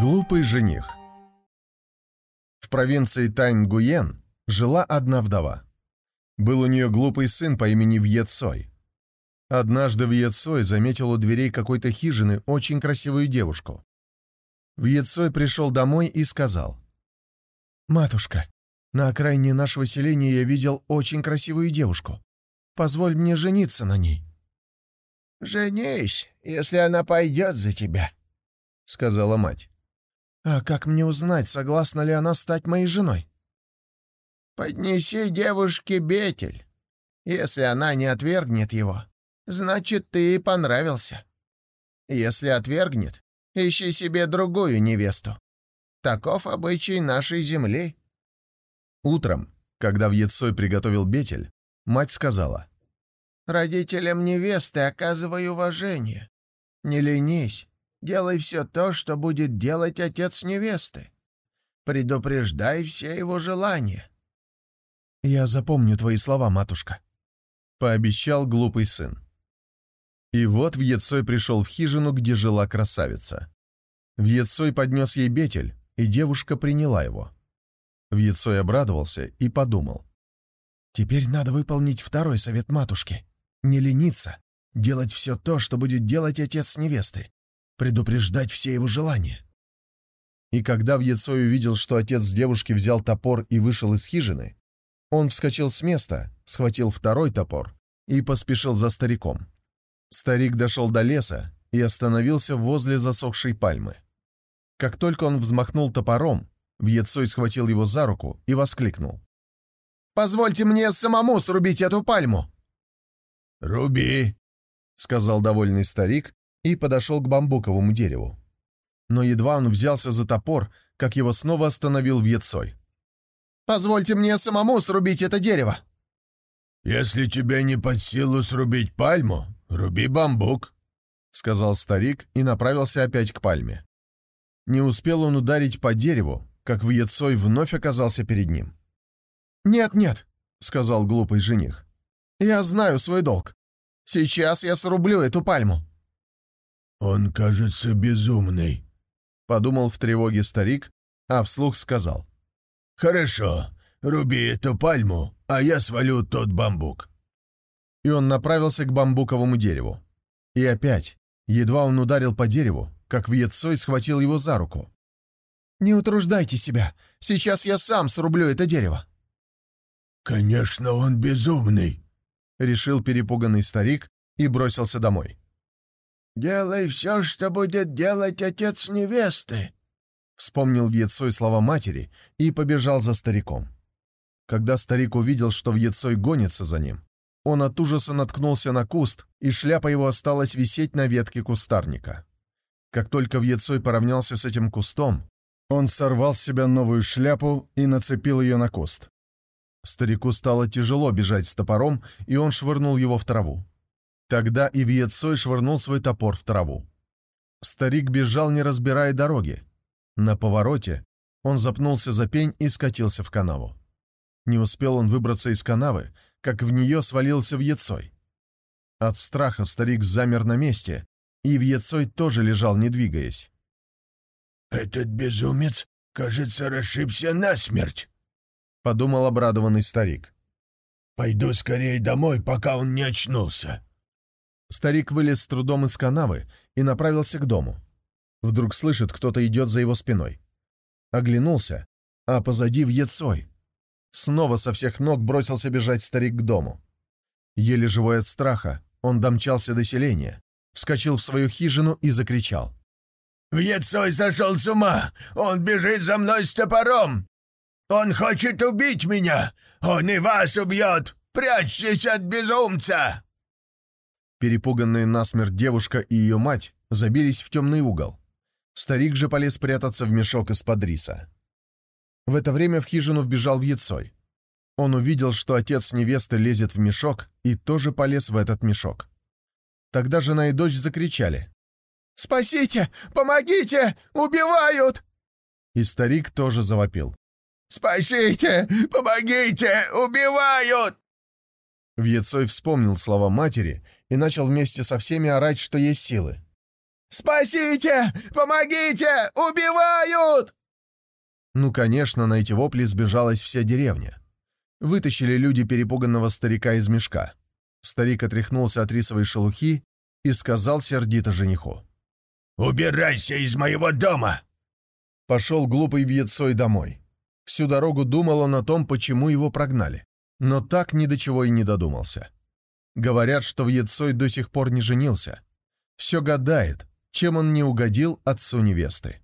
Глупый жених В провинции Тайнгуен жила одна вдова. Был у нее глупый сын по имени Вьетсой. Однажды Вьетсой заметил у дверей какой-то хижины очень красивую девушку. Вьетсой пришел домой и сказал. «Матушка, на окраине нашего селения я видел очень красивую девушку. Позволь мне жениться на ней». «Женись, если она пойдет за тебя», — сказала мать. «А как мне узнать, согласна ли она стать моей женой?» «Поднеси девушке бетель. Если она не отвергнет его, значит, ты ей понравился. Если отвергнет, ищи себе другую невесту. Таков обычай нашей земли». Утром, когда Вьетсой приготовил бетель, мать сказала. «Родителям невесты оказывай уважение. Не ленись, Делай все то, что будет делать отец невесты. Предупреждай все его желания». «Я запомню твои слова, матушка», — пообещал глупый сын. И вот Вьетсой пришел в хижину, где жила красавица. Вьетсой поднес ей бетель, и девушка приняла его. Вьетсой обрадовался и подумал. «Теперь надо выполнить второй совет матушки. Не лениться, делать все то, что будет делать отец невесты предупреждать все его желания. И когда Вьецой увидел, что отец девушки взял топор и вышел из хижины, он вскочил с места, схватил второй топор и поспешил за стариком. Старик дошел до леса и остановился возле засохшей пальмы. Как только он взмахнул топором, Вьецой схватил его за руку и воскликнул. «Позвольте мне самому срубить эту пальму!» «Руби!» — сказал довольный старик и подошел к бамбуковому дереву. Но едва он взялся за топор, как его снова остановил Вьетсой. «Позвольте мне самому срубить это дерево!» «Если тебе не под силу срубить пальму, руби бамбук», — сказал старик и направился опять к пальме. Не успел он ударить по дереву, как Вьетсой вновь оказался перед ним. «Нет-нет», — сказал глупый жених, — «я знаю свой долг. Сейчас я срублю эту пальму». «Он, кажется, безумный», — подумал в тревоге старик, а вслух сказал. «Хорошо, руби эту пальму, а я свалю тот бамбук». И он направился к бамбуковому дереву. И опять, едва он ударил по дереву, как Вьетсой схватил его за руку. «Не утруждайте себя, сейчас я сам срублю это дерево». «Конечно, он безумный», — решил перепуганный старик и бросился домой. «Делай все, что будет делать отец невесты», — вспомнил Вьетсой слова матери и побежал за стариком. Когда старик увидел, что Вьетсой гонится за ним, он от ужаса наткнулся на куст, и шляпа его осталась висеть на ветке кустарника. Как только Вьетсой поравнялся с этим кустом, он сорвал с себя новую шляпу и нацепил ее на куст. Старику стало тяжело бежать с топором, и он швырнул его в траву. Тогда и Вьетсой швырнул свой топор в траву. Старик бежал, не разбирая дороги. На повороте он запнулся за пень и скатился в канаву. Не успел он выбраться из канавы, как в нее свалился Вьетсой. От страха старик замер на месте, и Вьетсой тоже лежал, не двигаясь. «Этот безумец, кажется, расшибся насмерть», — подумал обрадованный старик. «Пойду скорее домой, пока он не очнулся». Старик вылез с трудом из канавы и направился к дому. Вдруг слышит, кто-то идет за его спиной. Оглянулся, а позади Вьетсой. Снова со всех ног бросился бежать старик к дому. Еле живой от страха, он домчался до селения, вскочил в свою хижину и закричал. «Вьетсой сошел с ума! Он бежит за мной с топором! Он хочет убить меня! Он и вас убьет! Прячьтесь от безумца!» Перепуганные насмерть девушка и ее мать забились в темный угол. Старик же полез прятаться в мешок из-под риса. В это время в хижину вбежал Вьетсой. Он увидел, что отец невесты лезет в мешок, и тоже полез в этот мешок. Тогда жена и дочь закричали. «Спасите! Помогите! Убивают!» И старик тоже завопил. «Спасите! Помогите! Убивают!» Вьецой вспомнил слова матери и начал вместе со всеми орать, что есть силы. «Спасите! Помогите! Убивают!» Ну, конечно, на эти вопли сбежалась вся деревня. Вытащили люди перепуганного старика из мешка. Старик отряхнулся от рисовой шелухи и сказал сердито жениху. «Убирайся из моего дома!» Пошел глупый Вьетсой домой. Всю дорогу думал он о том, почему его прогнали. Но так ни до чего и не додумался. Говорят, что Вьетсой до сих пор не женился. Все гадает, чем он не угодил отцу невесты.